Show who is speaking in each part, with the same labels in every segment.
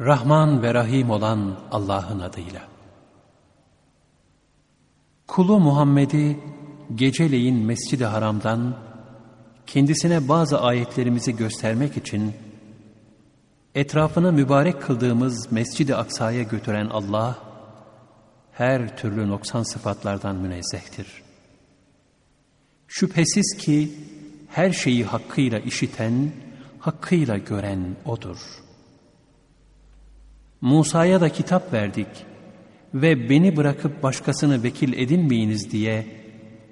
Speaker 1: Rahman ve Rahim olan Allah'ın adıyla. Kulu Muhammed'i geceleyin Mescid-i Haram'dan kendisine bazı ayetlerimizi göstermek için etrafını mübarek kıldığımız Mescid-i Aksa'ya götüren Allah her türlü noksan sıfatlardan münezzehtir. Şüphesiz ki her şeyi hakkıyla işiten, hakkıyla gören O'dur. Musa'ya da kitap verdik ve beni bırakıp başkasını vekil edinmeyiniz diye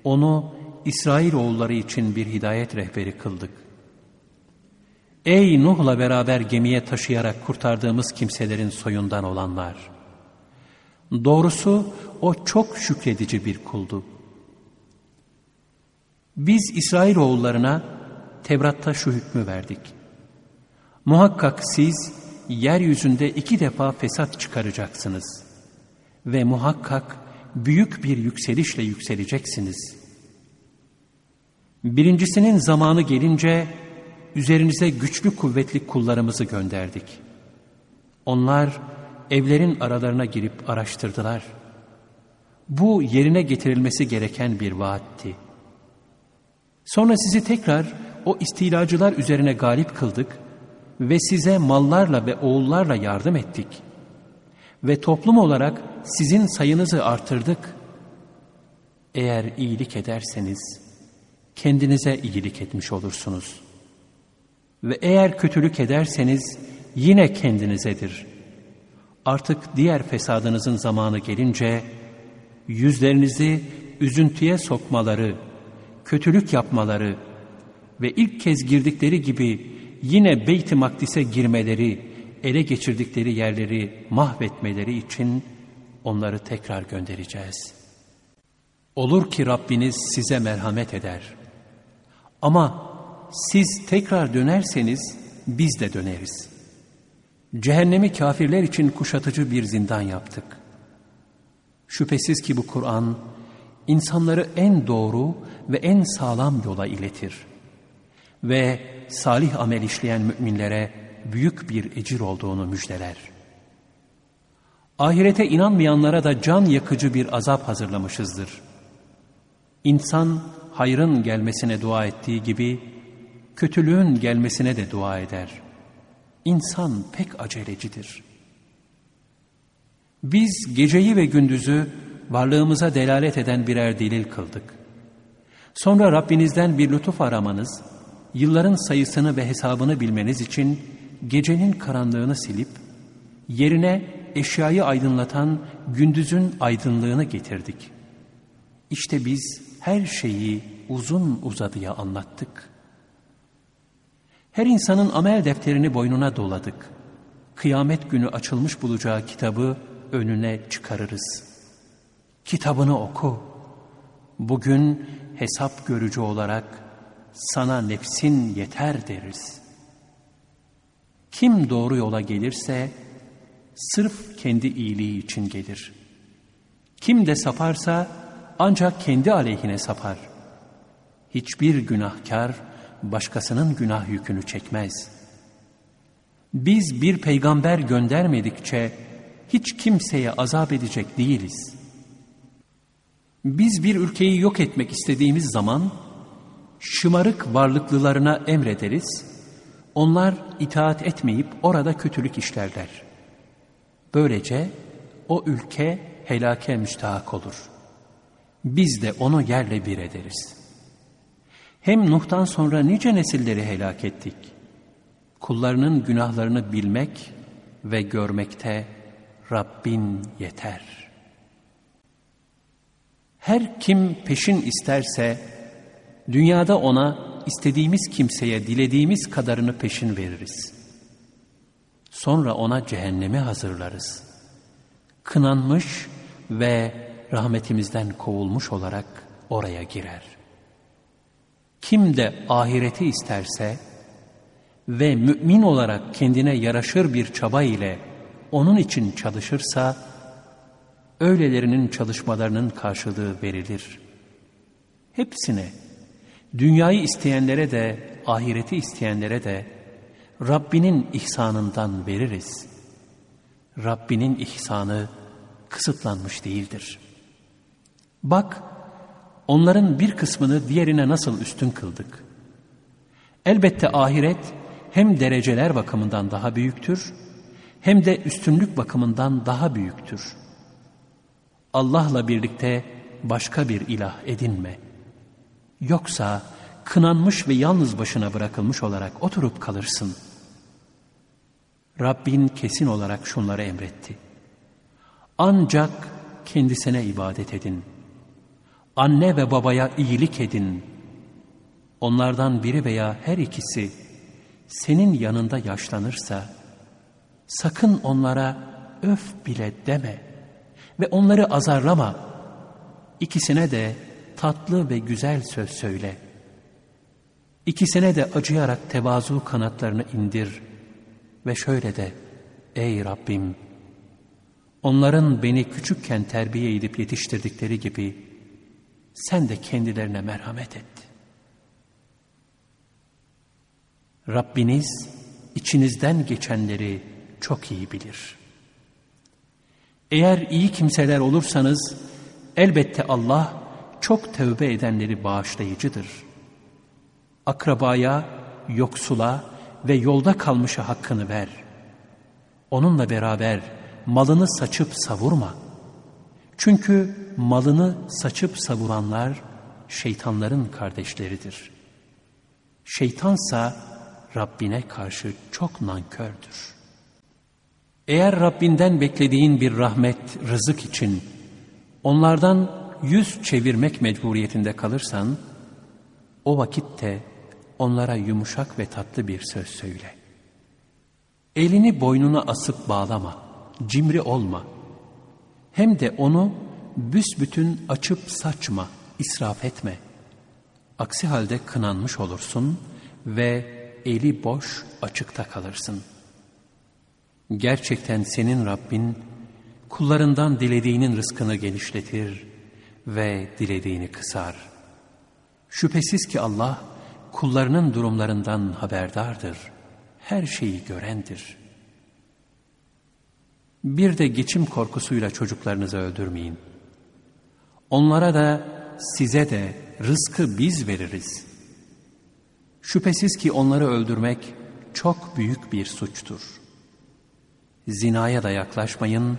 Speaker 1: onu İsrailoğulları için bir hidayet rehberi kıldık. Ey Nuh'la beraber gemiye taşıyarak kurtardığımız kimselerin soyundan olanlar! Doğrusu o çok şükredici bir kuldu. Biz İsrailoğullarına Tevrat'ta şu hükmü verdik. Muhakkak siz yeryüzünde iki defa fesat çıkaracaksınız. Ve muhakkak büyük bir yükselişle yükseleceksiniz. Birincisinin zamanı gelince üzerinize güçlü kuvvetli kullarımızı gönderdik. Onlar evlerin aralarına girip araştırdılar. Bu yerine getirilmesi gereken bir vaatti. Sonra sizi tekrar o istilacılar üzerine galip kıldık ve size mallarla ve oğullarla yardım ettik. Ve toplum olarak sizin sayınızı artırdık. Eğer iyilik ederseniz kendinize iyilik etmiş olursunuz. Ve eğer kötülük ederseniz yine kendinizedir. Artık diğer fesadınızın zamanı gelince yüzlerinizi üzüntüye sokmaları, kötülük yapmaları ve ilk kez girdikleri gibi yine Beyt-i Makdis'e girmeleri, ele geçirdikleri yerleri mahvetmeleri için onları tekrar göndereceğiz. Olur ki Rabbiniz size merhamet eder. Ama siz tekrar dönerseniz biz de döneriz. Cehennemi kafirler için kuşatıcı bir zindan yaptık. Şüphesiz ki bu Kur'an insanları en doğru ve en sağlam yola iletir. Ve salih amel işleyen müminlere büyük bir ecir olduğunu müjdeler. Ahirete inanmayanlara da can yakıcı bir azap hazırlamışızdır. İnsan hayrın gelmesine dua ettiği gibi kötülüğün gelmesine de dua eder. İnsan pek acelecidir. Biz geceyi ve gündüzü varlığımıza delalet eden birer delil kıldık. Sonra Rabbinizden bir lütuf aramanız, yılların sayısını ve hesabını bilmeniz için gecenin karanlığını silip, yerine eşyayı aydınlatan gündüzün aydınlığını getirdik. İşte biz her şeyi uzun uzadıya anlattık. Her insanın amel defterini boynuna doladık. Kıyamet günü açılmış bulacağı kitabı önüne çıkarırız. Kitabını oku. Bugün hesap görücü olarak sana nefsin yeter deriz. Kim doğru yola gelirse sırf kendi iyiliği için gelir. Kim de saparsa ancak kendi aleyhine sapar. Hiçbir günahkar başkasının günah yükünü çekmez. Biz bir peygamber göndermedikçe hiç kimseye azap edecek değiliz. Biz bir ülkeyi yok etmek istediğimiz zaman şımarık varlıklılarına emrederiz. Onlar itaat etmeyip orada kötülük işlerler. Böylece o ülke helake müstahak olur. Biz de onu yerle bir ederiz. Hem Nuh'tan sonra nice nesilleri helak ettik. Kullarının günahlarını bilmek ve görmekte Rabbin yeter. Her kim peşin isterse dünyada ona istediğimiz kimseye dilediğimiz kadarını peşin veririz. Sonra ona cehennemi hazırlarız. Kınanmış ve rahmetimizden kovulmuş olarak oraya girer. Kim de ahireti isterse ve mümin olarak kendine yaraşır bir çaba ile onun için çalışırsa, öylelerinin çalışmalarının karşılığı verilir. Hepsine, dünyayı isteyenlere de, ahireti isteyenlere de Rabbinin ihsanından veririz. Rabbinin ihsanı kısıtlanmış değildir. Bak, onların bir kısmını diğerine nasıl üstün kıldık. Elbette ahiret hem dereceler bakımından daha büyüktür, hem de üstünlük bakımından daha büyüktür. Allah'la birlikte başka bir ilah edinme. Yoksa kınanmış ve yalnız başına bırakılmış olarak oturup kalırsın. Rabbin kesin olarak şunları emretti. Ancak kendisine ibadet edin. Anne ve babaya iyilik edin. Onlardan biri veya her ikisi senin yanında yaşlanırsa sakın onlara öf bile deme ve onları azarlama. İkisine de tatlı ve güzel söz söyle. İkisine de acıyarak tevazu kanatlarını indir ve şöyle de ey Rabbim onların beni küçükken terbiye edip yetiştirdikleri gibi sen de kendilerine merhamet et. Rabbiniz içinizden geçenleri çok iyi bilir. Eğer iyi kimseler olursanız elbette Allah çok tövbe edenleri bağışlayıcıdır. Akrabaya, yoksula ve yolda kalmışa hakkını ver. Onunla beraber malını saçıp savurma. Çünkü malını saçıp savuranlar şeytanların kardeşleridir. Şeytansa Rabbine karşı çok nankördür. Eğer Rabbinden beklediğin bir rahmet, rızık için onlardan yüz çevirmek mecburiyetinde kalırsan, o vakitte onlara yumuşak ve tatlı bir söz söyle. Elini boynuna asıp bağlama, cimri olma. Hem de onu büsbütün açıp saçma, israf etme. Aksi halde kınanmış olursun ve eli boş açıkta kalırsın. Gerçekten senin Rabbin kullarından dilediğinin rızkını genişletir ve dilediğini kısar. Şüphesiz ki Allah kullarının durumlarından haberdardır. Her şeyi görendir. Bir de geçim korkusuyla çocuklarınızı öldürmeyin. Onlara da size de rızkı biz veririz. Şüphesiz ki onları öldürmek çok büyük bir suçtur. Zinaya da yaklaşmayın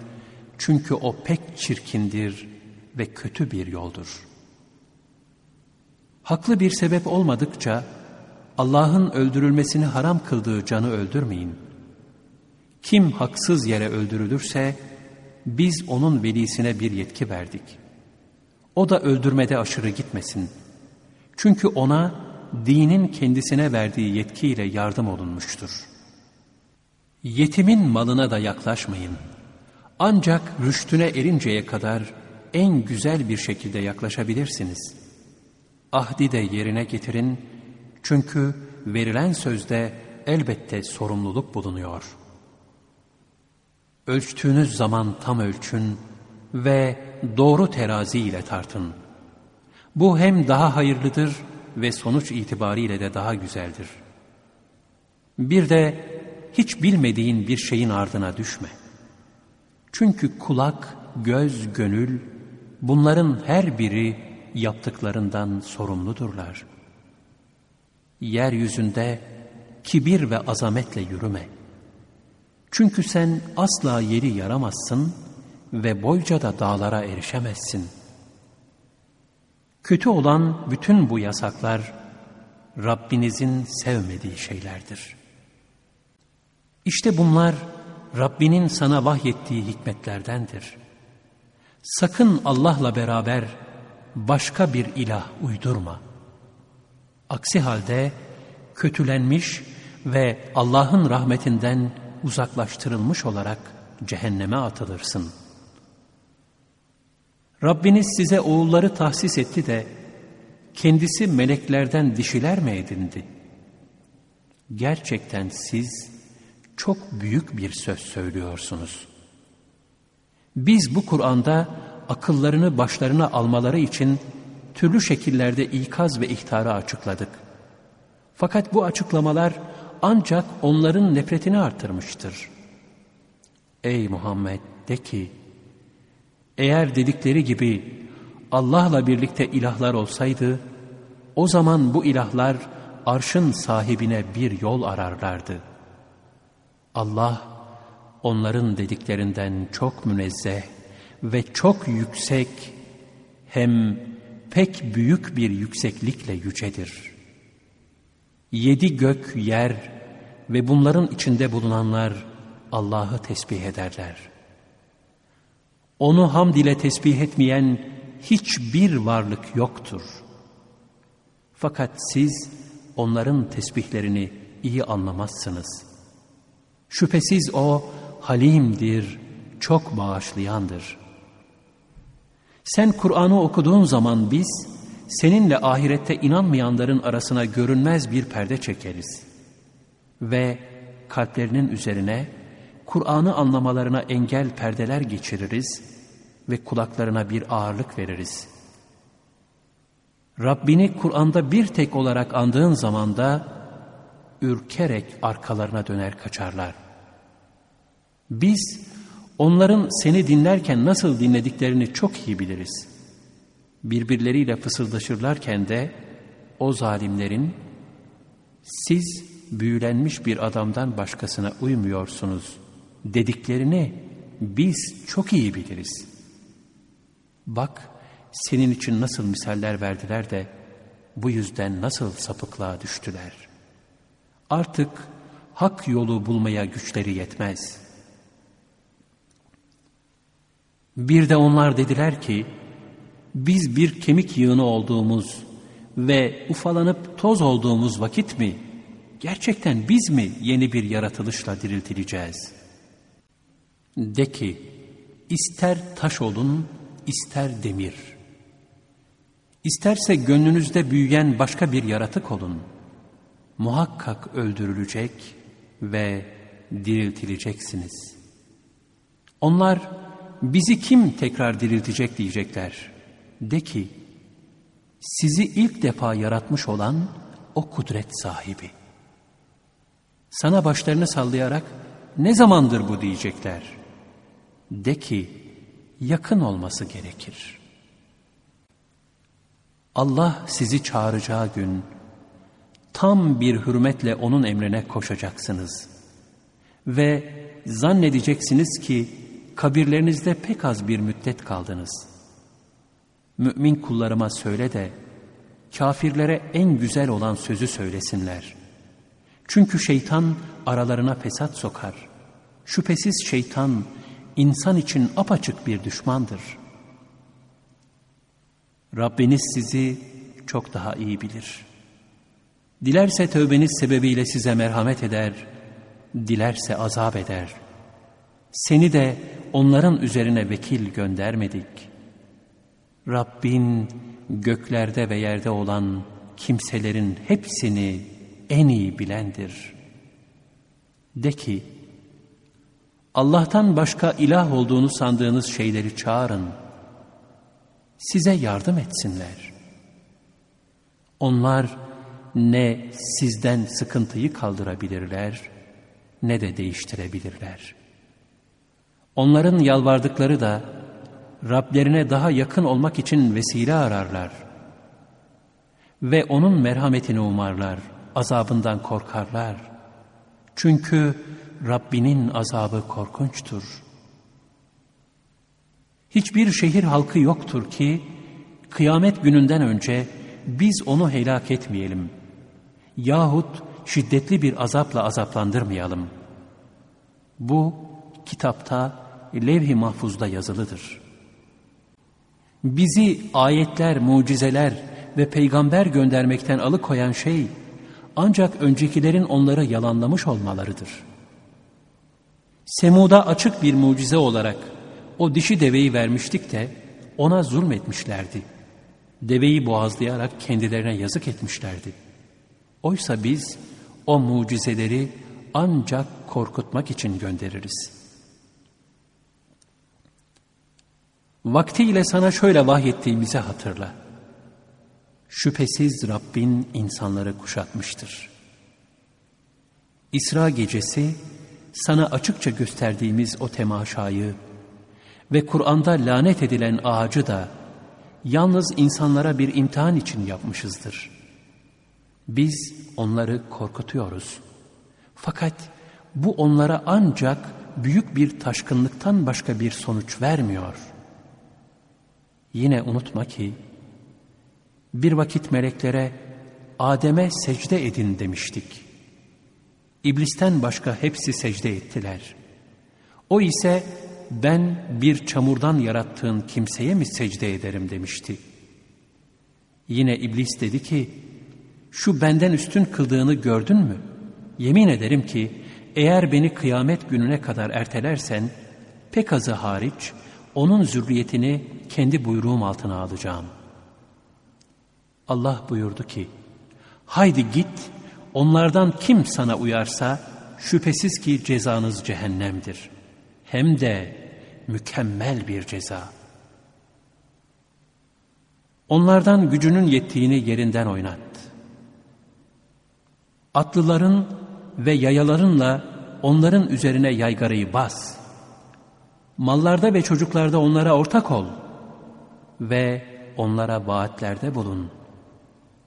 Speaker 1: çünkü o pek çirkindir ve kötü bir yoldur.'' Haklı bir sebep olmadıkça Allah'ın öldürülmesini haram kıldığı canı öldürmeyin. Kim haksız yere öldürülürse biz onun velisine bir yetki verdik. O da öldürmede aşırı gitmesin. Çünkü ona dinin kendisine verdiği yetkiyle yardım olunmuştur. Yetimin malına da yaklaşmayın. Ancak rüştüne erinceye kadar en güzel bir şekilde yaklaşabilirsiniz.'' ahdi de yerine getirin çünkü verilen sözde elbette sorumluluk bulunuyor. Ölçtüğünüz zaman tam ölçün ve doğru terazi ile tartın. Bu hem daha hayırlıdır ve sonuç itibariyle de daha güzeldir. Bir de hiç bilmediğin bir şeyin ardına düşme. Çünkü kulak, göz, gönül bunların her biri yaptıklarından sorumludurlar. Yeryüzünde kibir ve azametle yürüme. Çünkü sen asla yeri yaramazsın ve boyca da dağlara erişemezsin. Kötü olan bütün bu yasaklar Rabbinizin sevmediği şeylerdir. İşte bunlar Rabbinin sana vahyettiği hikmetlerdendir. Sakın Allah'la beraber başka bir ilah uydurma. Aksi halde kötülenmiş ve Allah'ın rahmetinden uzaklaştırılmış olarak cehenneme atılırsın. Rabbiniz size oğulları tahsis etti de kendisi meleklerden dişiler mi edindi? Gerçekten siz çok büyük bir söz söylüyorsunuz. Biz bu Kur'an'da akıllarını başlarına almaları için türlü şekillerde ikaz ve ihtarı açıkladık. Fakat bu açıklamalar ancak onların nefretini artırmıştır. Ey Muhammed de ki, eğer dedikleri gibi Allah'la birlikte ilahlar olsaydı, o zaman bu ilahlar arşın sahibine bir yol ararlardı. Allah onların dediklerinden çok münezzeh ve çok yüksek hem pek büyük bir yükseklikle yücedir. Yedi gök, yer ve bunların içinde bulunanlar Allah'ı tesbih ederler. Onu hamd ile tesbih etmeyen hiçbir varlık yoktur. Fakat siz onların tesbihlerini iyi anlamazsınız. Şüphesiz O halimdir, çok bağışlayandır. Sen Kur'an'ı okuduğun zaman biz seninle ahirette inanmayanların arasına görünmez bir perde çekeriz. Ve kalplerinin üzerine Kur'an'ı anlamalarına engel perdeler geçiririz ve kulaklarına bir ağırlık veririz. Rabbini Kur'an'da bir tek olarak andığın zaman da ürkerek arkalarına döner kaçarlar. Biz onların seni dinlerken nasıl dinlediklerini çok iyi biliriz. Birbirleriyle fısıldaşırlarken de o zalimlerin siz büyülenmiş bir adamdan başkasına uymuyorsunuz dediklerini biz çok iyi biliriz. Bak senin için nasıl misaller verdiler de bu yüzden nasıl sapıklığa düştüler. Artık hak yolu bulmaya güçleri yetmez. Bir de onlar dediler ki, biz bir kemik yığını olduğumuz ve ufalanıp toz olduğumuz vakit mi, gerçekten biz mi yeni bir yaratılışla diriltileceğiz? De ki, ister taş olun, ister demir. İsterse gönlünüzde büyüyen başka bir yaratık olun. Muhakkak öldürülecek ve diriltileceksiniz. Onlar bizi kim tekrar diriltecek diyecekler. De ki, sizi ilk defa yaratmış olan o kudret sahibi. Sana başlarını sallayarak ne zamandır bu diyecekler. De ki, yakın olması gerekir. Allah sizi çağıracağı gün tam bir hürmetle onun emrine koşacaksınız. Ve zannedeceksiniz ki kabirlerinizde pek az bir müddet kaldınız. Mümin kullarıma söyle de kafirlere en güzel olan sözü söylesinler. Çünkü şeytan aralarına fesat sokar. Şüphesiz şeytan insan için apaçık bir düşmandır. Rabbiniz sizi çok daha iyi bilir. Dilerse tövbeniz sebebiyle size merhamet eder, dilerse azap eder. Seni de onların üzerine vekil göndermedik. Rabbin göklerde ve yerde olan kimselerin hepsini en iyi bilendir. De ki, Allah'tan başka ilah olduğunu sandığınız şeyleri çağırın. Size yardım etsinler. Onlar ne sizden sıkıntıyı kaldırabilirler ne de değiştirebilirler. Onların yalvardıkları da Rablerine daha yakın olmak için vesile ararlar. Ve onun merhametini umarlar, azabından korkarlar. Çünkü Rabbinin azabı korkunçtur. Hiçbir şehir halkı yoktur ki kıyamet gününden önce biz onu helak etmeyelim yahut şiddetli bir azapla azaplandırmayalım. Bu kitapta levh-i mahfuzda yazılıdır. Bizi ayetler, mucizeler ve peygamber göndermekten alıkoyan şey ancak öncekilerin onları yalanlamış olmalarıdır.'' Semud'a açık bir mucize olarak o dişi deveyi vermiştik de ona zulmetmişlerdi. Deveyi boğazlayarak kendilerine yazık etmişlerdi. Oysa biz o mucizeleri ancak korkutmak için göndeririz. Vaktiyle sana şöyle vahyettiğimizi hatırla. Şüphesiz Rabbin insanları kuşatmıştır. İsra gecesi sana açıkça gösterdiğimiz o temaşayı ve Kur'an'da lanet edilen ağacı da yalnız insanlara bir imtihan için yapmışızdır. Biz onları korkutuyoruz. Fakat bu onlara ancak büyük bir taşkınlıktan başka bir sonuç vermiyor. Yine unutma ki bir vakit meleklere Adem'e secde edin demiştik. İblisten başka hepsi secde ettiler. O ise ben bir çamurdan yarattığın kimseye mi secde ederim demişti. Yine iblis dedi ki, şu benden üstün kıldığını gördün mü? Yemin ederim ki eğer beni kıyamet gününe kadar ertelersen, pek azı hariç onun zürriyetini kendi buyruğum altına alacağım. Allah buyurdu ki, haydi git, onlardan kim sana uyarsa, şüphesiz ki cezanız cehennemdir. Hem de mükemmel bir ceza. Onlardan gücünün yettiğini yerinden oynat. Atlıların ve yayalarınla onların üzerine yaygarayı bas. Mallarda ve çocuklarda onlara ortak ol ve onlara vaatlerde bulun.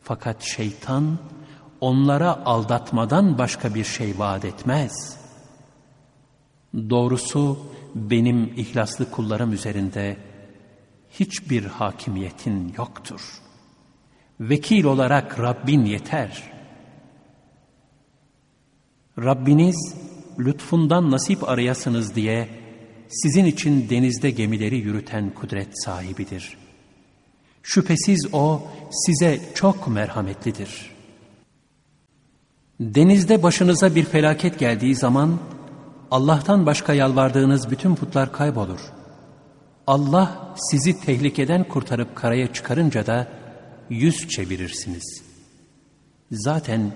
Speaker 1: Fakat şeytan onlara aldatmadan başka bir şey vaat etmez. Doğrusu benim ihlaslı kullarım üzerinde hiçbir hakimiyetin yoktur. Vekil olarak Rabbin yeter.'' Rabbiniz lütfundan nasip arayasınız diye sizin için denizde gemileri yürüten kudret sahibidir. Şüphesiz O size çok merhametlidir. Denizde başınıza bir felaket geldiği zaman Allah'tan başka yalvardığınız bütün putlar kaybolur. Allah sizi tehlikeden kurtarıp karaya çıkarınca da yüz çevirirsiniz. Zaten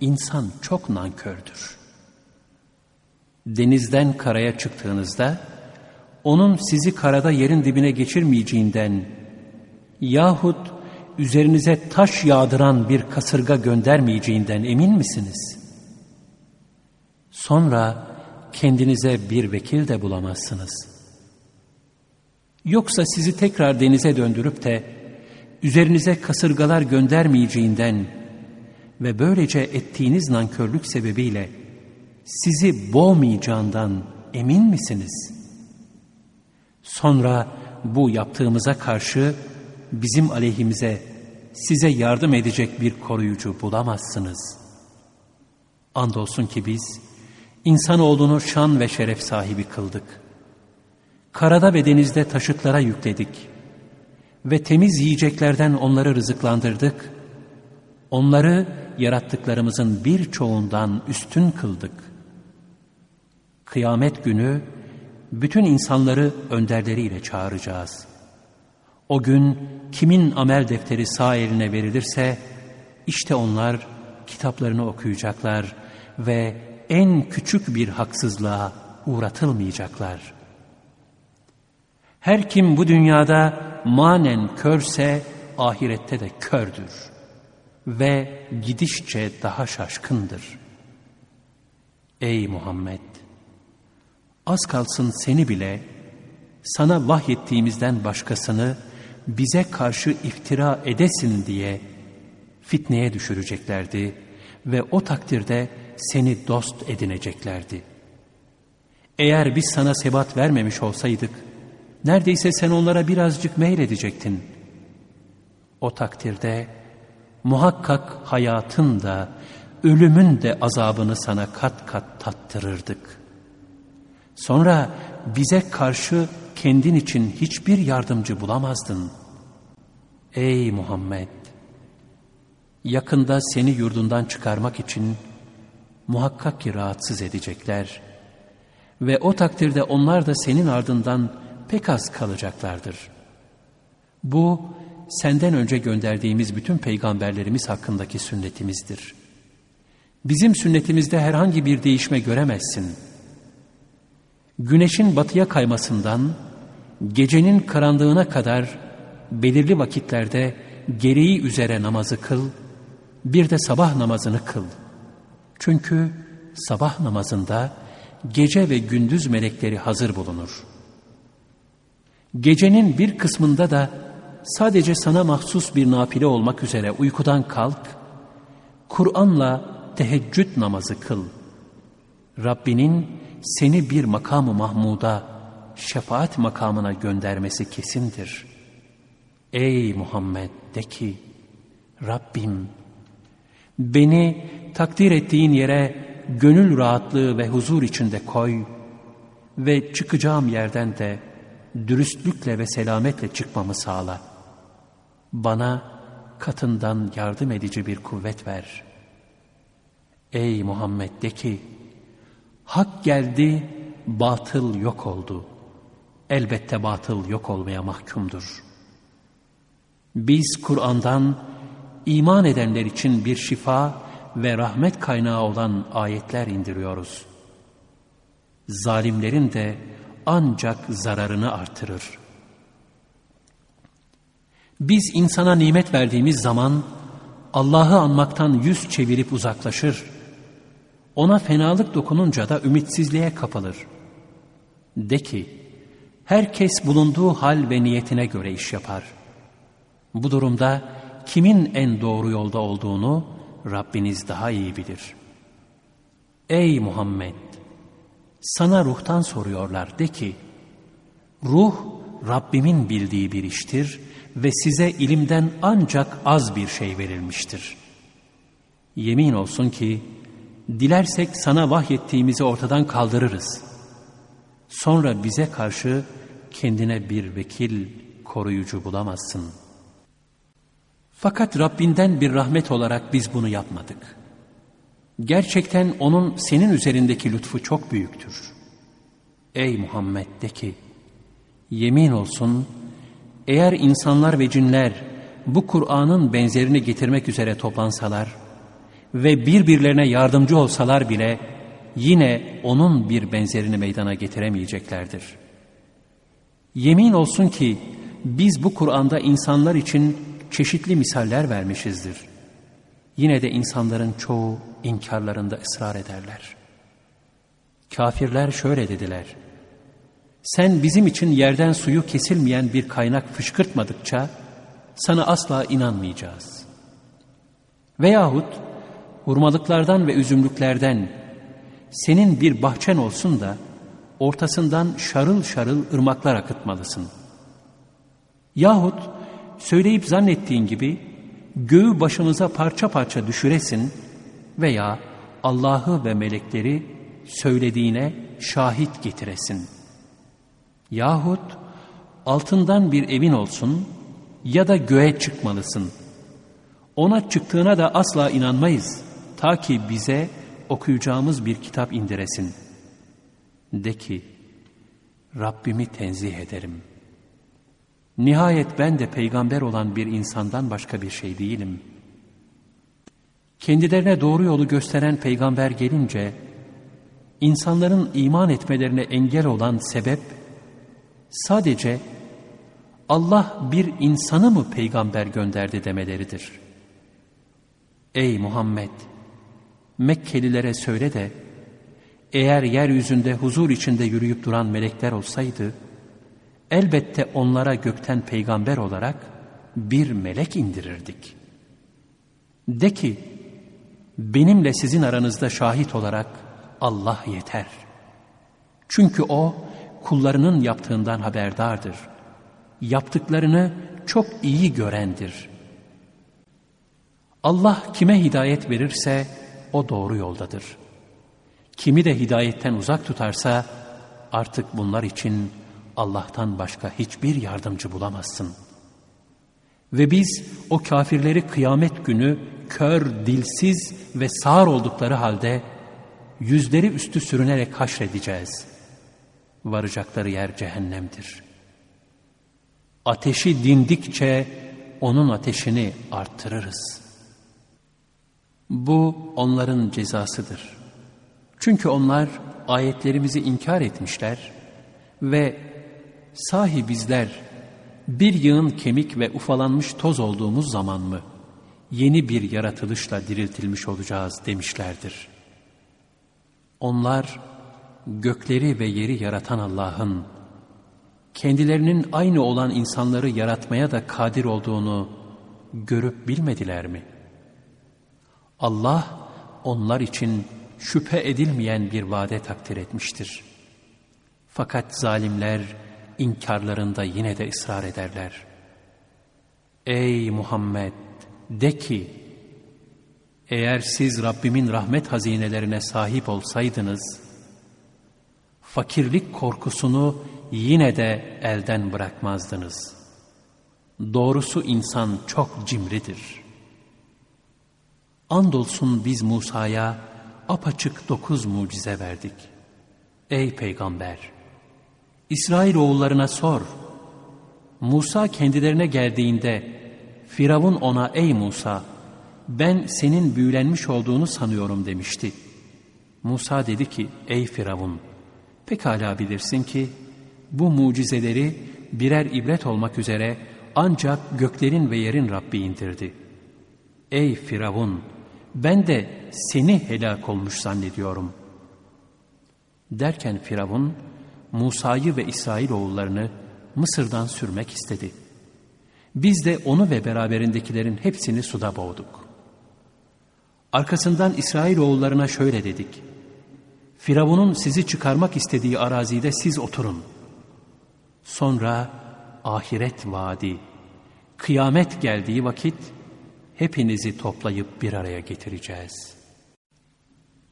Speaker 1: İnsan çok nankördür. Denizden karaya çıktığınızda, onun sizi karada yerin dibine geçirmeyeceğinden yahut üzerinize taş yağdıran bir kasırga göndermeyeceğinden emin misiniz? Sonra kendinize bir vekil de bulamazsınız. Yoksa sizi tekrar denize döndürüp de üzerinize kasırgalar göndermeyeceğinden ve böylece ettiğiniz nankörlük sebebiyle sizi boğmayacağından emin misiniz? Sonra bu yaptığımıza karşı bizim aleyhimize size yardım edecek bir koruyucu bulamazsınız. Andolsun ki biz insanoğlunu şan ve şeref sahibi kıldık. Karada ve denizde taşıtlara yükledik ve temiz yiyeceklerden onları rızıklandırdık. Onları yarattıklarımızın birçoğundan üstün kıldık. Kıyamet günü bütün insanları önderleriyle çağıracağız. O gün kimin amel defteri sağ eline verilirse işte onlar kitaplarını okuyacaklar ve en küçük bir haksızlığa uğratılmayacaklar. Her kim bu dünyada manen körse ahirette de kördür ve gidişçe daha şaşkındır. Ey Muhammed! Az kalsın seni bile sana vahyettiğimizden başkasını bize karşı iftira edesin diye fitneye düşüreceklerdi ve o takdirde seni dost edineceklerdi. Eğer biz sana sebat vermemiş olsaydık, neredeyse sen onlara birazcık meyledecektin. O takdirde muhakkak hayatın da ölümün de azabını sana kat kat tattırırdık. Sonra bize karşı kendin için hiçbir yardımcı bulamazdın. Ey Muhammed! Yakında seni yurdundan çıkarmak için muhakkak ki rahatsız edecekler ve o takdirde onlar da senin ardından pek az kalacaklardır. Bu senden önce gönderdiğimiz bütün peygamberlerimiz hakkındaki sünnetimizdir. Bizim sünnetimizde herhangi bir değişme göremezsin. Güneşin batıya kaymasından gecenin karanlığına kadar belirli vakitlerde gereği üzere namazı kıl, bir de sabah namazını kıl. Çünkü sabah namazında gece ve gündüz melekleri hazır bulunur. Gecenin bir kısmında da sadece sana mahsus bir nafile olmak üzere uykudan kalk, Kur'an'la teheccüd namazı kıl. Rabbinin seni bir makamı Mahmud'a, şefaat makamına göndermesi kesindir. Ey Muhammed de ki, Rabbim, beni takdir ettiğin yere gönül rahatlığı ve huzur içinde koy ve çıkacağım yerden de dürüstlükle ve selametle çıkmamı sağla. Bana katından yardım edici bir kuvvet ver. Ey Muhammed de ki, hak geldi, batıl yok oldu. Elbette batıl yok olmaya mahkumdur. Biz Kur'an'dan iman edenler için bir şifa ve rahmet kaynağı olan ayetler indiriyoruz. Zalimlerin de ancak zararını artırır. Biz insana nimet verdiğimiz zaman Allah'ı anmaktan yüz çevirip uzaklaşır. Ona fenalık dokununca da ümitsizliğe kapılır. De ki, herkes bulunduğu hal ve niyetine göre iş yapar. Bu durumda kimin en doğru yolda olduğunu Rabbiniz daha iyi bilir. Ey Muhammed! Sana ruhtan soruyorlar de ki, ruh Rabbimin bildiği bir iştir ve size ilimden ancak az bir şey verilmiştir. Yemin olsun ki, dilersek sana vahyettiğimizi ortadan kaldırırız. Sonra bize karşı kendine bir vekil, koruyucu bulamazsın. Fakat Rabbinden bir rahmet olarak biz bunu yapmadık. Gerçekten onun senin üzerindeki lütfu çok büyüktür. Ey Muhammed de ki, yemin olsun, eğer insanlar ve cinler bu Kur'an'ın benzerini getirmek üzere toplansalar ve birbirlerine yardımcı olsalar bile yine onun bir benzerini meydana getiremeyeceklerdir. Yemin olsun ki biz bu Kur'an'da insanlar için çeşitli misaller vermişizdir. Yine de insanların çoğu inkarlarında ısrar ederler. Kafirler şöyle dediler. Sen bizim için yerden suyu kesilmeyen bir kaynak fışkırtmadıkça sana asla inanmayacağız. Veyahut hurmalıklardan ve üzümlüklerden senin bir bahçen olsun da ortasından şarıl şarıl ırmaklar akıtmalısın. Yahut söyleyip zannettiğin gibi göğü başımıza parça parça düşüresin veya Allah'ı ve melekleri söylediğine şahit getiresin. Yahut altından bir evin olsun ya da göğe çıkmalısın. Ona çıktığına da asla inanmayız. Ta ki bize okuyacağımız bir kitap indiresin. De ki, Rabbimi tenzih ederim. Nihayet ben de peygamber olan bir insandan başka bir şey değilim. Kendilerine doğru yolu gösteren peygamber gelince, insanların iman etmelerine engel olan sebep, sadece Allah bir insanı mı peygamber gönderdi demeleridir. Ey Muhammed! Mekkelilere söyle de, eğer yeryüzünde huzur içinde yürüyüp duran melekler olsaydı, elbette onlara gökten peygamber olarak bir melek indirirdik. De ki, benimle sizin aranızda şahit olarak Allah yeter. Çünkü O, kullarının yaptığından haberdardır. Yaptıklarını çok iyi görendir. Allah kime hidayet verirse, o doğru yoldadır. Kimi de hidayetten uzak tutarsa, artık bunlar için Allah'tan başka hiçbir yardımcı bulamazsın. Ve biz o kafirleri kıyamet günü kör, dilsiz ve sağır oldukları halde yüzleri üstü sürünerek haşredeceğiz. Varacakları yer cehennemdir. Ateşi dindikçe onun ateşini arttırırız. Bu onların cezasıdır. Çünkü onlar ayetlerimizi inkar etmişler ve sahi bizler bir yığın kemik ve ufalanmış toz olduğumuz zaman mı yeni bir yaratılışla diriltilmiş olacağız demişlerdir. Onlar gökleri ve yeri yaratan Allah'ın, kendilerinin aynı olan insanları yaratmaya da kadir olduğunu görüp bilmediler mi? Allah onlar için şüphe edilmeyen bir vade takdir etmiştir. Fakat zalimler inkarlarında yine de ısrar ederler. Ey Muhammed! De ki, eğer siz Rabbimin rahmet hazinelerine sahip olsaydınız, fakirlik korkusunu yine de elden bırakmazdınız. Doğrusu insan çok cimridir. Andolsun biz Musa'ya apaçık dokuz mucize verdik. Ey peygamber! İsrail oğullarına sor. Musa kendilerine geldiğinde Firavun ona ey Musa ben senin büyülenmiş olduğunu sanıyorum demişti. Musa dedi ki ey Firavun pekala bilirsin ki bu mucizeleri birer ibret olmak üzere ancak göklerin ve yerin Rabbi indirdi. Ey Firavun ben de seni helak olmuş zannediyorum. Derken Firavun Musa'yı ve İsrail oğullarını Mısır'dan sürmek istedi. Biz de onu ve beraberindekilerin hepsini suda boğduk. Arkasından İsrail oğullarına şöyle dedik. Firavun'un sizi çıkarmak istediği arazide siz oturun. Sonra ahiret vaadi, kıyamet geldiği vakit hepinizi toplayıp bir araya getireceğiz.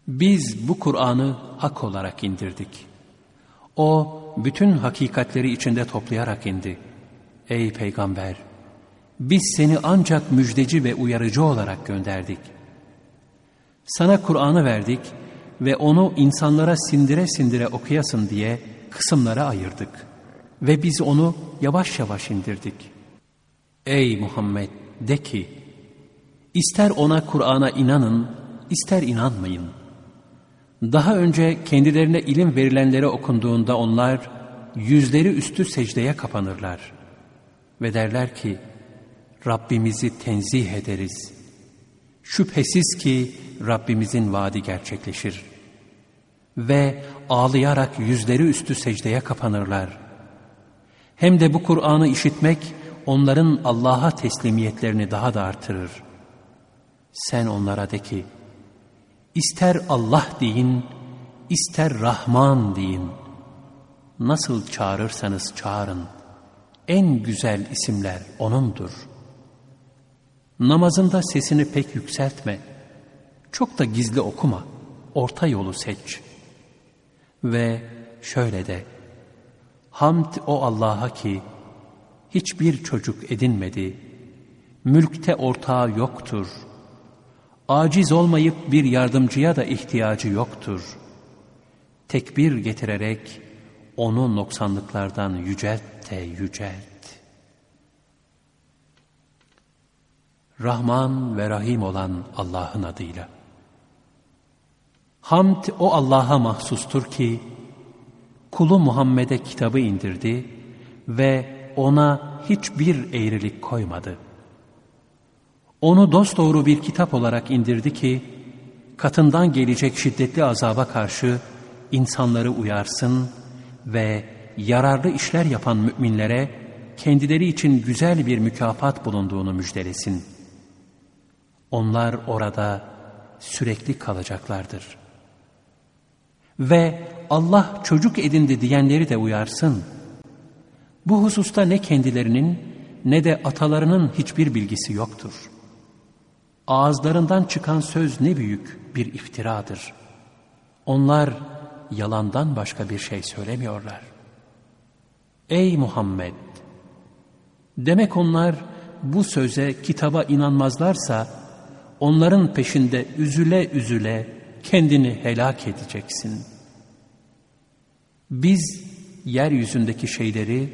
Speaker 1: Biz bu Kur'an'ı hak olarak indirdik. O bütün hakikatleri içinde toplayarak indi. Ey peygamber! Biz seni ancak müjdeci ve uyarıcı olarak gönderdik. Sana Kur'an'ı verdik ve onu insanlara sindire sindire okuyasın diye kısımlara ayırdık. Ve biz onu yavaş yavaş indirdik. Ey Muhammed de ki, ister ona Kur'an'a inanın, ister inanmayın. Daha önce kendilerine ilim verilenlere okunduğunda onlar yüzleri üstü secdeye kapanırlar. Ve derler ki, Rabbimizi tenzih ederiz. Şüphesiz ki Rabbimizin vaadi gerçekleşir. Ve ağlayarak yüzleri üstü secdeye kapanırlar. Hem de bu Kur'an'ı işitmek onların Allah'a teslimiyetlerini daha da artırır. Sen onlara de ki, ister Allah deyin, ister Rahman deyin. Nasıl çağırırsanız çağırın. En güzel isimler O'nundur.'' Namazında sesini pek yükseltme. Çok da gizli okuma. Orta yolu seç. Ve şöyle de. Hamd o Allah'a ki hiçbir çocuk edinmedi. Mülkte ortağı yoktur. Aciz olmayıp bir yardımcıya da ihtiyacı yoktur. Tekbir getirerek onu noksanlıklardan yücelt de yücelt. Rahman ve Rahim olan Allah'ın adıyla. Hamd o Allah'a mahsustur ki, kulu Muhammed'e kitabı indirdi ve ona hiçbir eğrilik koymadı. Onu dosdoğru bir kitap olarak indirdi ki, katından gelecek şiddetli azaba karşı insanları uyarsın ve yararlı işler yapan müminlere kendileri için güzel bir mükafat bulunduğunu müjdelesin.'' Onlar orada sürekli kalacaklardır. Ve Allah çocuk edindi diyenleri de uyarsın. Bu hususta ne kendilerinin ne de atalarının hiçbir bilgisi yoktur. Ağızlarından çıkan söz ne büyük bir iftiradır. Onlar yalandan başka bir şey söylemiyorlar. Ey Muhammed! Demek onlar bu söze, kitaba inanmazlarsa, onların peşinde üzüle üzüle kendini helak edeceksin. Biz yeryüzündeki şeyleri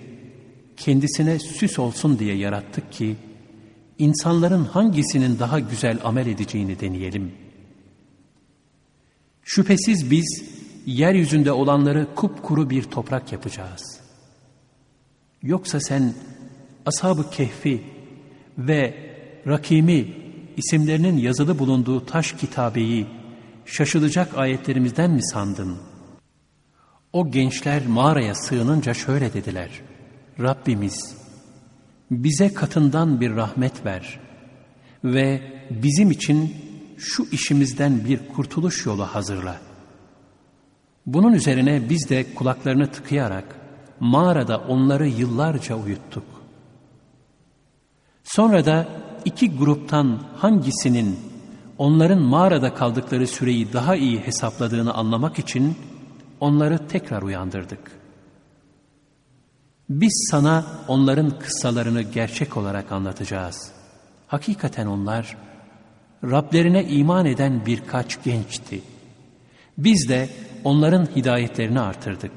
Speaker 1: kendisine süs olsun diye yarattık ki insanların hangisinin daha güzel amel edeceğini deneyelim. Şüphesiz biz yeryüzünde olanları kupkuru bir toprak yapacağız. Yoksa sen ashab-ı kehfi ve rakimi isimlerinin yazılı bulunduğu taş kitabeyi şaşılacak ayetlerimizden mi sandın? O gençler mağaraya sığınınca şöyle dediler. Rabbimiz bize katından bir rahmet ver ve bizim için şu işimizden bir kurtuluş yolu hazırla. Bunun üzerine biz de kulaklarını tıkayarak mağarada onları yıllarca uyuttuk. Sonra da iki gruptan hangisinin onların mağarada kaldıkları süreyi daha iyi hesapladığını anlamak için onları tekrar uyandırdık. Biz sana onların kıssalarını gerçek olarak anlatacağız. Hakikaten onlar Rablerine iman eden birkaç gençti. Biz de onların hidayetlerini artırdık.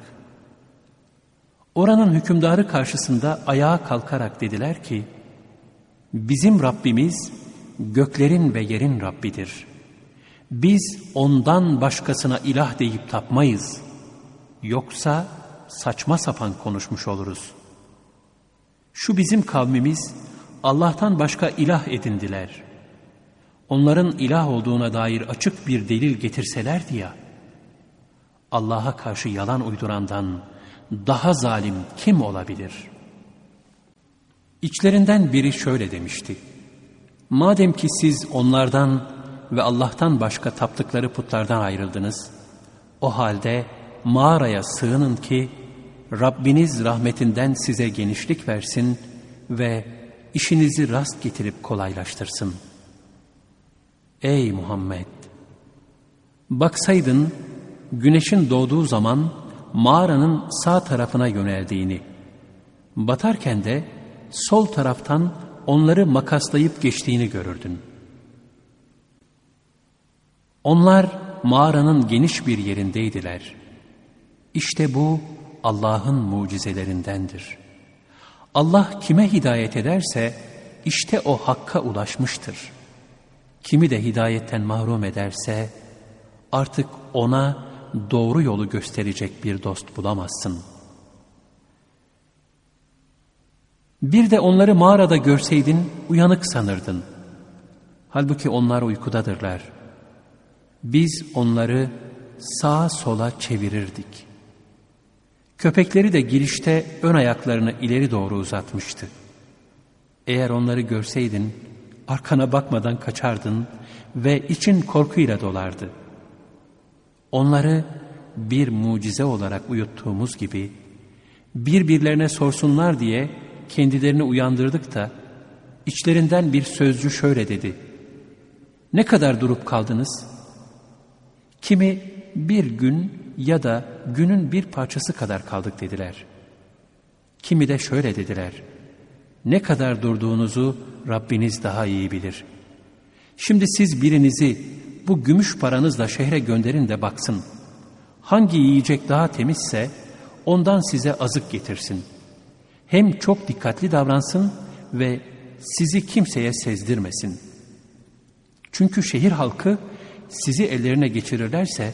Speaker 1: Oranın hükümdarı karşısında ayağa kalkarak dediler ki, Bizim Rabbimiz göklerin ve yerin Rabbidir. Biz ondan başkasına ilah deyip tapmayız. Yoksa saçma sapan konuşmuş oluruz. Şu bizim kavmimiz Allah'tan başka ilah edindiler. Onların ilah olduğuna dair açık bir delil getirselerdi ya, Allah'a karşı yalan uydurandan daha zalim kim olabilir? İçlerinden biri şöyle demişti. Madem ki siz onlardan ve Allah'tan başka taptıkları putlardan ayrıldınız, o halde mağaraya sığının ki Rabbiniz rahmetinden size genişlik versin ve işinizi rast getirip kolaylaştırsın. Ey Muhammed! Baksaydın güneşin doğduğu zaman mağaranın sağ tarafına yöneldiğini, batarken de sol taraftan onları makaslayıp geçtiğini görürdün. Onlar mağaranın geniş bir yerindeydiler. İşte bu Allah'ın mucizelerindendir. Allah kime hidayet ederse işte o hakka ulaşmıştır. Kimi de hidayetten mahrum ederse artık ona doğru yolu gösterecek bir dost bulamazsın. Bir de onları mağarada görseydin uyanık sanırdın. Halbuki onlar uykudadırlar. Biz onları sağa sola çevirirdik. Köpekleri de girişte ön ayaklarını ileri doğru uzatmıştı. Eğer onları görseydin arkana bakmadan kaçardın ve için korkuyla dolardı. Onları bir mucize olarak uyuttuğumuz gibi birbirlerine sorsunlar diye kendilerini uyandırdık da içlerinden bir sözcü şöyle dedi. Ne kadar durup kaldınız? Kimi bir gün ya da günün bir parçası kadar kaldık dediler. Kimi de şöyle dediler. Ne kadar durduğunuzu Rabbiniz daha iyi bilir. Şimdi siz birinizi bu gümüş paranızla şehre gönderin de baksın. Hangi yiyecek daha temizse ondan size azık getirsin. Hem çok dikkatli davransın ve sizi kimseye sezdirmesin. Çünkü şehir halkı sizi ellerine geçirirlerse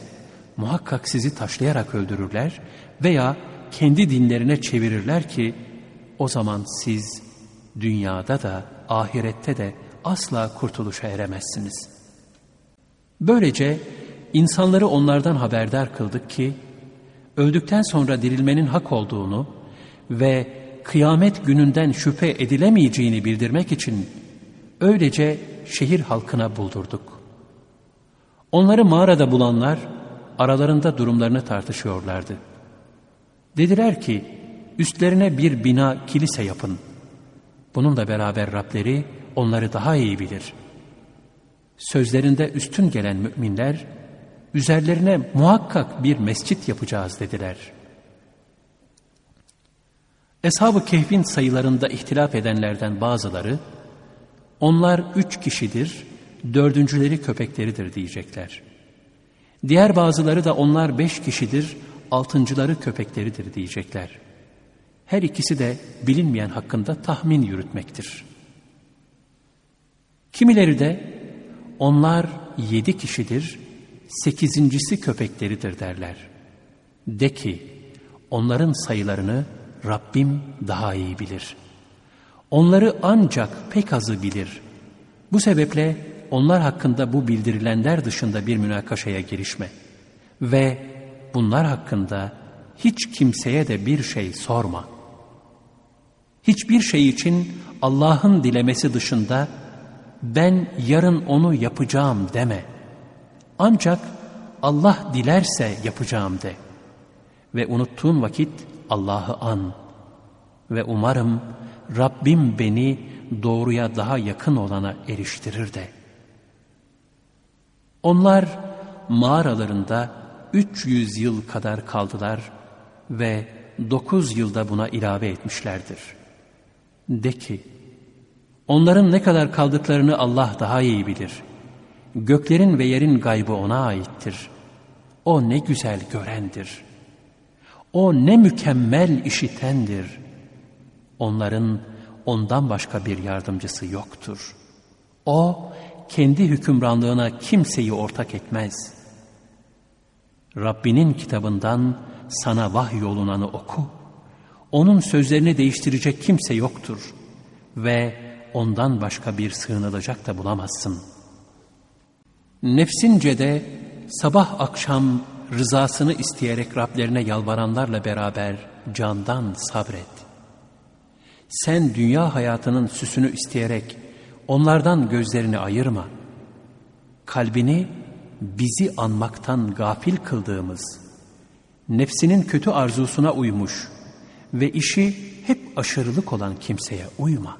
Speaker 1: muhakkak sizi taşlayarak öldürürler veya kendi dinlerine çevirirler ki o zaman siz dünyada da ahirette de asla kurtuluşa eremezsiniz. Böylece insanları onlardan haberdar kıldık ki öldükten sonra dirilmenin hak olduğunu ve kıyamet gününden şüphe edilemeyeceğini bildirmek için öylece şehir halkına buldurduk. Onları mağarada bulanlar aralarında durumlarını tartışıyorlardı. Dediler ki üstlerine bir bina kilise yapın. Bununla beraber Rableri onları daha iyi bilir. Sözlerinde üstün gelen müminler üzerlerine muhakkak bir mescit yapacağız dediler. Eshab-ı Kehf'in sayılarında ihtilaf edenlerden bazıları onlar üç kişidir, dördüncüleri köpekleridir diyecekler. Diğer bazıları da onlar beş kişidir, altıncıları köpekleridir diyecekler. Her ikisi de bilinmeyen hakkında tahmin yürütmektir. Kimileri de onlar yedi kişidir, sekizincisi köpekleridir derler. De ki onların sayılarını Rabbim daha iyi bilir. Onları ancak pek azı bilir. Bu sebeple onlar hakkında bu bildirilenler dışında bir münakaşaya girişme. Ve bunlar hakkında hiç kimseye de bir şey sorma. Hiçbir şey için Allah'ın dilemesi dışında ben yarın onu yapacağım deme. Ancak Allah dilerse yapacağım de. Ve unuttuğun vakit Allah'ı an. Ve umarım Rabbim beni doğruya daha yakın olana eriştirir de. Onlar mağaralarında 300 yıl kadar kaldılar ve 9 yılda buna ilave etmişlerdir. De ki, onların ne kadar kaldıklarını Allah daha iyi bilir. Göklerin ve yerin gaybı O'na aittir. O ne güzel görendir. O ne mükemmel işitendir. Onların ondan başka bir yardımcısı yoktur. O kendi hükümranlığına kimseyi ortak etmez. Rabbinin kitabından sana vahyolunanı oku. Onun sözlerini değiştirecek kimse yoktur ve ondan başka bir sığınılacak da bulamazsın. Nefsince de sabah akşam rızasını isteyerek Rablerine yalvaranlarla beraber candan sabret. Sen dünya hayatının süsünü isteyerek onlardan gözlerini ayırma. Kalbini bizi anmaktan gafil kıldığımız, nefsinin kötü arzusuna uymuş ve işi hep aşırılık olan kimseye uyma.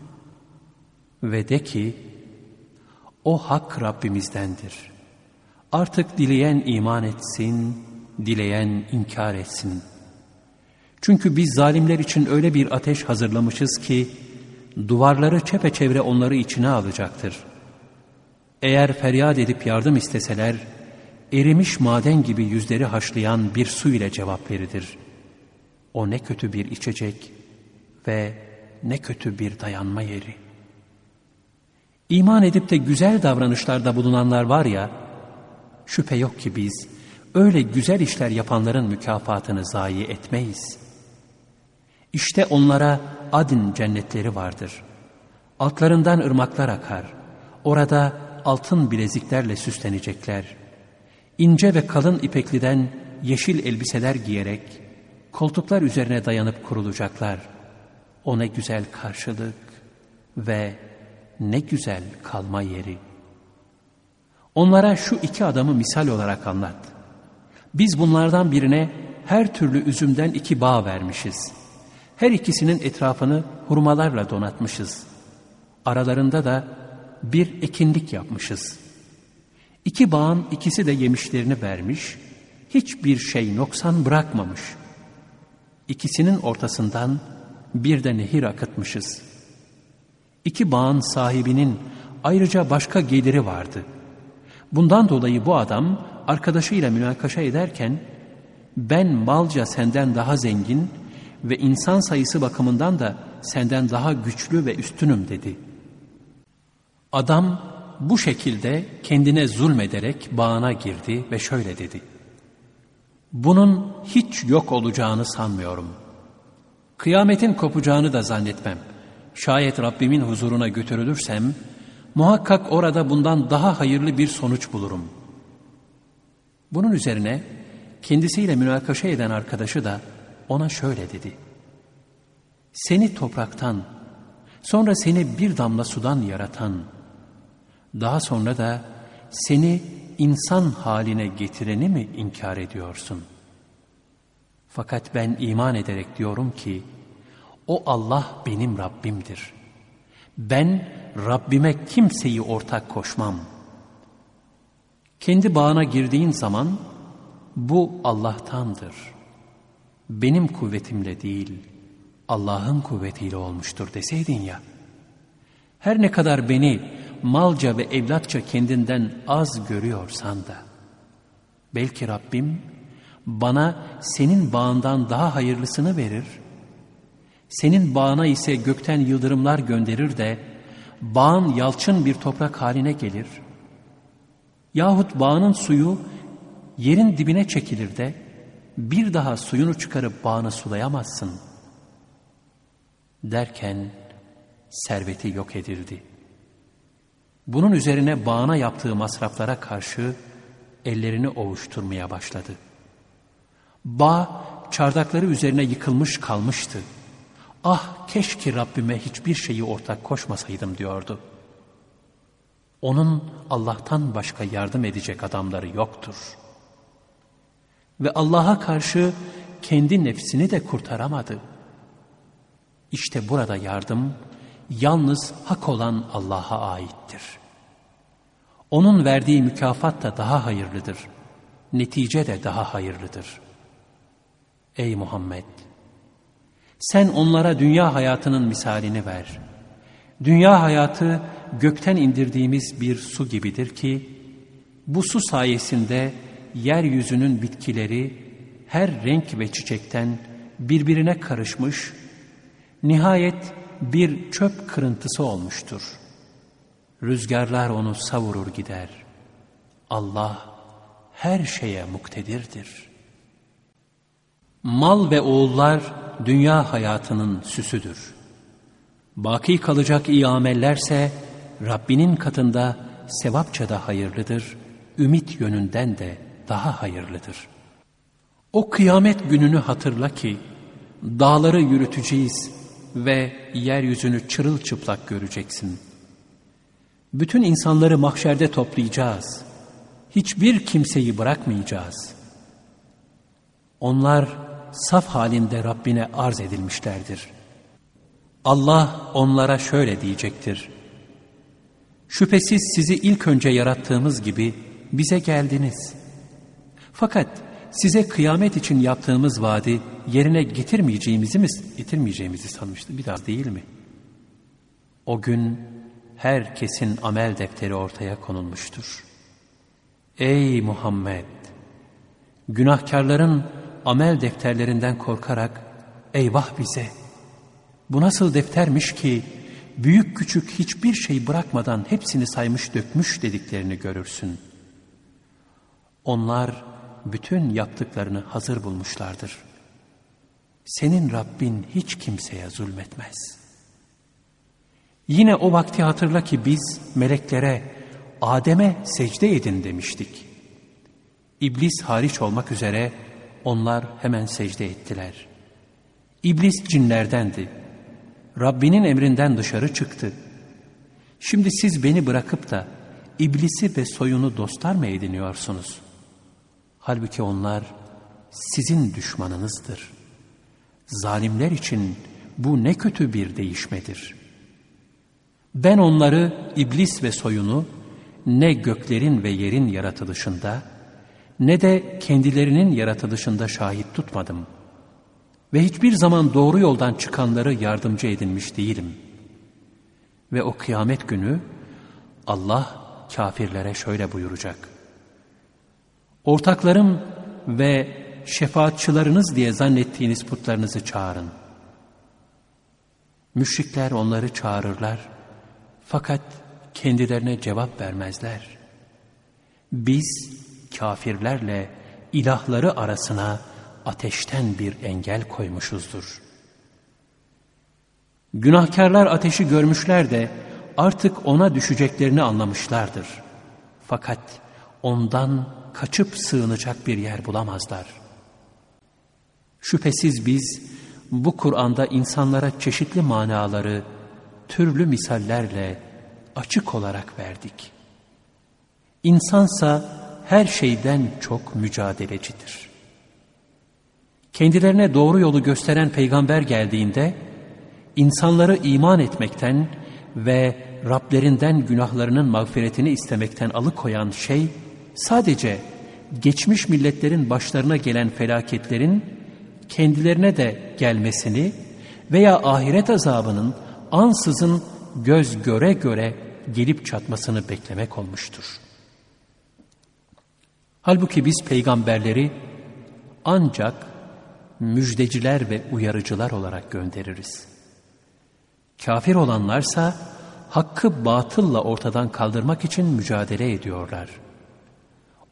Speaker 1: Ve de ki, o hak Rabbimizdendir. Artık dileyen iman etsin, dileyen inkar etsin. Çünkü biz zalimler için öyle bir ateş hazırlamışız ki, duvarları çepeçevre onları içine alacaktır. Eğer feryat edip yardım isteseler, erimiş maden gibi yüzleri haşlayan bir su ile cevap verilir. O ne kötü bir içecek ve ne kötü bir dayanma yeri. İman edip de güzel davranışlarda bulunanlar var ya, şüphe yok ki biz öyle güzel işler yapanların mükafatını zayi etmeyiz. İşte onlara adin cennetleri vardır. Altlarından ırmaklar akar. Orada altın bileziklerle süslenecekler. İnce ve kalın ipekliden yeşil elbiseler giyerek koltuklar üzerine dayanıp kurulacaklar. O ne güzel karşılık ve ne güzel kalma yeri. Onlara şu iki adamı misal olarak anlat. Biz bunlardan birine her türlü üzümden iki bağ vermişiz. Her ikisinin etrafını hurmalarla donatmışız. Aralarında da bir ekinlik yapmışız. İki bağın ikisi de yemişlerini vermiş, hiçbir şey noksan bırakmamış. İkisinin ortasından bir de nehir akıtmışız. İki bağın sahibinin ayrıca başka geliri vardı. Bundan dolayı bu adam arkadaşıyla münakaşa ederken ben malca senden daha zengin ve insan sayısı bakımından da senden daha güçlü ve üstünüm dedi. Adam bu şekilde kendine zulmederek bağına girdi ve şöyle dedi. Bunun hiç yok olacağını sanmıyorum. Kıyametin kopacağını da zannetmem. Şayet Rabbimin huzuruna götürülürsem, muhakkak orada bundan daha hayırlı bir sonuç bulurum. Bunun üzerine kendisiyle münakaşa eden arkadaşı da ona şöyle dedi. Seni topraktan, sonra seni bir damla sudan yaratan, daha sonra da seni insan haline getireni mi inkar ediyorsun? Fakat ben iman ederek diyorum ki, o Allah benim Rabbimdir. Ben Rabbime kimseyi ortak koşmam. Kendi bağına girdiğin zaman, bu Allah'tandır. Benim kuvvetimle değil, Allah'ın kuvvetiyle olmuştur deseydin ya. Her ne kadar beni malca ve evlatça kendinden az görüyorsan da, belki Rabbim bana senin bağından daha hayırlısını verir, senin bağına ise gökten yıldırımlar gönderir de, bağın yalçın bir toprak haline gelir, yahut bağının suyu yerin dibine çekilir de, bir daha suyunu çıkarıp bağını sulayamazsın. Derken serveti yok edildi.'' Bunun üzerine bağına yaptığı masraflara karşı ellerini ovuşturmaya başladı. Bağ çardakları üzerine yıkılmış kalmıştı. Ah keşke Rabbime hiçbir şeyi ortak koşmasaydım diyordu. Onun Allah'tan başka yardım edecek adamları yoktur. Ve Allah'a karşı kendi nefsini de kurtaramadı. İşte burada yardım yalnız hak olan Allah'a aittir. Onun verdiği mükafat da daha hayırlıdır. Netice de daha hayırlıdır. Ey Muhammed! Sen onlara dünya hayatının misalini ver. Dünya hayatı gökten indirdiğimiz bir su gibidir ki, bu su sayesinde yeryüzünün bitkileri her renk ve çiçekten birbirine karışmış, nihayet bir çöp kırıntısı olmuştur. Rüzgarlar onu savurur gider. Allah her şeye muktedirdir. Mal ve oğullar dünya hayatının süsüdür. Baki kalacak iyi amellerse Rabbinin katında sevapça da hayırlıdır, ümit yönünden de daha hayırlıdır. O kıyamet gününü hatırla ki dağları yürüteceğiz ve yeryüzünü çırılçıplak göreceksin. Bütün insanları mahşerde toplayacağız. Hiçbir kimseyi bırakmayacağız. Onlar saf halinde Rabbine arz edilmişlerdir. Allah onlara şöyle diyecektir. Şüphesiz sizi ilk önce yarattığımız gibi bize geldiniz. Fakat size kıyamet için yaptığımız vaadi yerine getirmeyeceğimizi mi, getirmeyeceğimizi sanmıştı. Bir daha değil mi? O gün herkesin amel defteri ortaya konulmuştur. Ey Muhammed! Günahkarların amel defterlerinden korkarak eyvah bize! Bu nasıl deftermiş ki büyük küçük hiçbir şey bırakmadan hepsini saymış dökmüş dediklerini görürsün. Onlar bütün yaptıklarını hazır bulmuşlardır. Senin Rabbin hiç kimseye zulmetmez. Yine o vakti hatırla ki biz meleklere Adem'e secde edin demiştik. İblis hariç olmak üzere onlar hemen secde ettiler. İblis cinlerdendi. Rabbinin emrinden dışarı çıktı. Şimdi siz beni bırakıp da iblisi ve soyunu dostlar mı ediniyorsunuz? Halbuki onlar sizin düşmanınızdır. Zalimler için bu ne kötü bir değişmedir. Ben onları iblis ve soyunu ne göklerin ve yerin yaratılışında ne de kendilerinin yaratılışında şahit tutmadım. Ve hiçbir zaman doğru yoldan çıkanları yardımcı edinmiş değilim. Ve o kıyamet günü Allah kafirlere şöyle buyuracak. Ortaklarım ve şefaatçılarınız diye zannettiğiniz putlarınızı çağırın. Müşrikler onları çağırırlar fakat kendilerine cevap vermezler. Biz kafirlerle ilahları arasına ateşten bir engel koymuşuzdur. Günahkarlar ateşi görmüşler de artık ona düşeceklerini anlamışlardır. Fakat ondan kaçıp sığınacak bir yer bulamazlar. Şüphesiz biz bu Kur'an'da insanlara çeşitli manaları türlü misallerle açık olarak verdik. İnsansa her şeyden çok mücadelecidir. Kendilerine doğru yolu gösteren peygamber geldiğinde insanları iman etmekten ve Rablerinden günahlarının mağfiretini istemekten alıkoyan şey sadece geçmiş milletlerin başlarına gelen felaketlerin kendilerine de gelmesini veya ahiret azabının ansızın göz göre göre gelip çatmasını beklemek olmuştur. Halbuki biz peygamberleri ancak müjdeciler ve uyarıcılar olarak göndeririz. Kafir olanlarsa hakkı batılla ortadan kaldırmak için mücadele ediyorlar.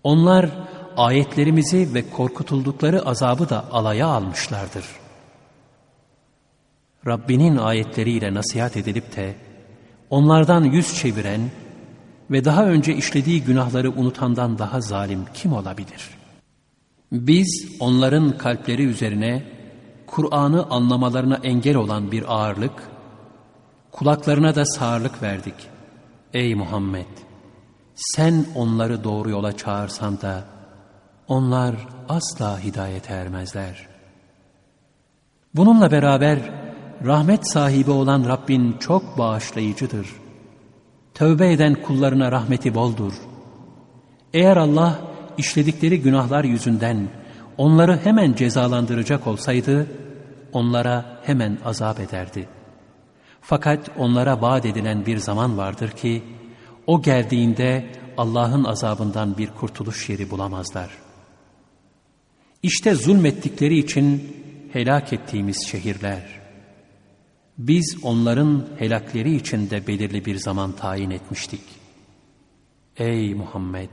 Speaker 1: Onlar ayetlerimizi ve korkutuldukları azabı da alaya almışlardır. Rabbinin ayetleriyle nasihat edilip de onlardan yüz çeviren ve daha önce işlediği günahları unutandan daha zalim kim olabilir? Biz onların kalpleri üzerine Kur'an'ı anlamalarına engel olan bir ağırlık, kulaklarına da sağırlık verdik. Ey Muhammed! Sen onları doğru yola çağırsan da onlar asla hidayete ermezler. Bununla beraber rahmet sahibi olan Rabbin çok bağışlayıcıdır. Tövbe eden kullarına rahmeti boldur. Eğer Allah işledikleri günahlar yüzünden onları hemen cezalandıracak olsaydı, onlara hemen azap ederdi. Fakat onlara vaat edilen bir zaman vardır ki, o geldiğinde Allah'ın azabından bir kurtuluş yeri bulamazlar. İşte zulmettikleri için helak ettiğimiz şehirler. Biz onların helakleri için de belirli bir zaman tayin etmiştik. Ey Muhammed!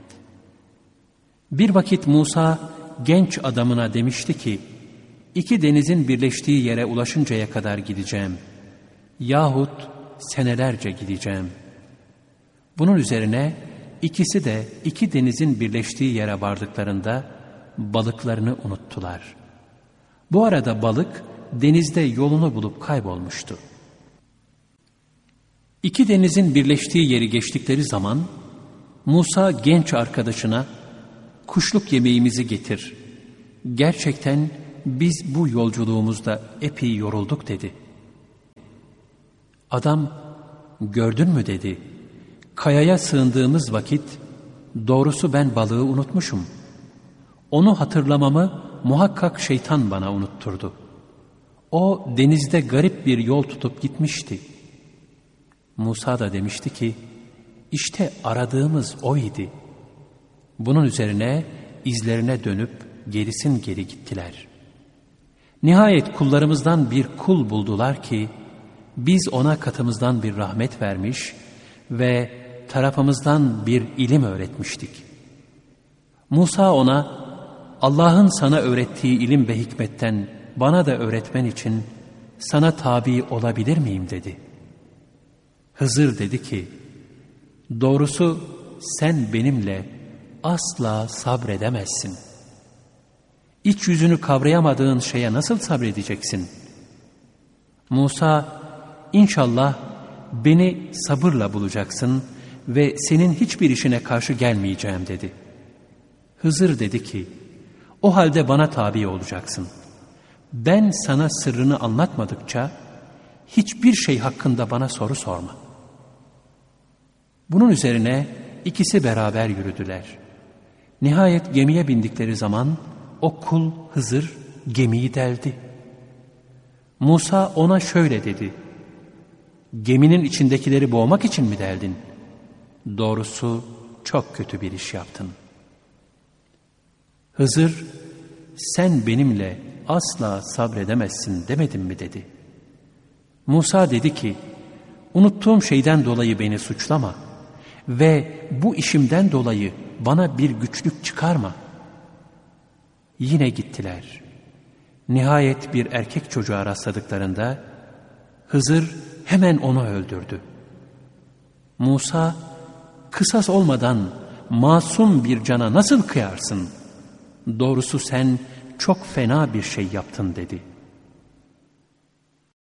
Speaker 1: Bir vakit Musa genç adamına demişti ki, iki denizin birleştiği yere ulaşıncaya kadar gideceğim. Yahut senelerce gideceğim. Bunun üzerine ikisi de iki denizin birleştiği yere vardıklarında balıklarını unuttular. Bu arada balık denizde yolunu bulup kaybolmuştu. İki denizin birleştiği yeri geçtikleri zaman Musa genç arkadaşına kuşluk yemeğimizi getir. Gerçekten biz bu yolculuğumuzda epey yorulduk dedi. Adam gördün mü dedi. Kayaya sığındığımız vakit doğrusu ben balığı unutmuşum. Onu hatırlamamı muhakkak şeytan bana unutturdu. O denizde garip bir yol tutup gitmişti. Musa da demişti ki, işte aradığımız oydu. Bunun üzerine izlerine dönüp gerisin geri gittiler. Nihayet kullarımızdan bir kul buldular ki, biz ona katımızdan bir rahmet vermiş ve tarafımızdan bir ilim öğretmiştik. Musa ona, Allah'ın sana öğrettiği ilim ve hikmetten bana da öğretmen için sana tabi olabilir miyim dedi. Hızır dedi ki, doğrusu sen benimle asla sabredemezsin. İç yüzünü kavrayamadığın şeye nasıl sabredeceksin? Musa, inşallah beni sabırla bulacaksın ve senin hiçbir işine karşı gelmeyeceğim dedi. Hızır dedi ki, o halde bana tabi olacaksın. Ben sana sırrını anlatmadıkça hiçbir şey hakkında bana soru sorma. Bunun üzerine ikisi beraber yürüdüler. Nihayet gemiye bindikleri zaman o kul Hızır gemiyi deldi. Musa ona şöyle dedi. Geminin içindekileri boğmak için mi deldin? Doğrusu çok kötü bir iş yaptın. Hızır sen benimle asla sabredemezsin demedim mi dedi. Musa dedi ki unuttuğum şeyden dolayı beni suçlama ve bu işimden dolayı bana bir güçlük çıkarma. Yine gittiler. Nihayet bir erkek çocuğa rastladıklarında Hızır hemen onu öldürdü. Musa kısas olmadan masum bir cana nasıl kıyarsın? Doğrusu sen çok fena bir şey yaptın dedi.''